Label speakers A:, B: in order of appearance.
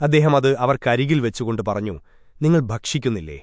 A: അദ്ദേഹം അത് അവർക്കരികിൽ വെച്ചുകൊണ്ട് പറഞ്ഞു നിങ്ങൾ ഭക്ഷിക്കുന്നില്ലേ?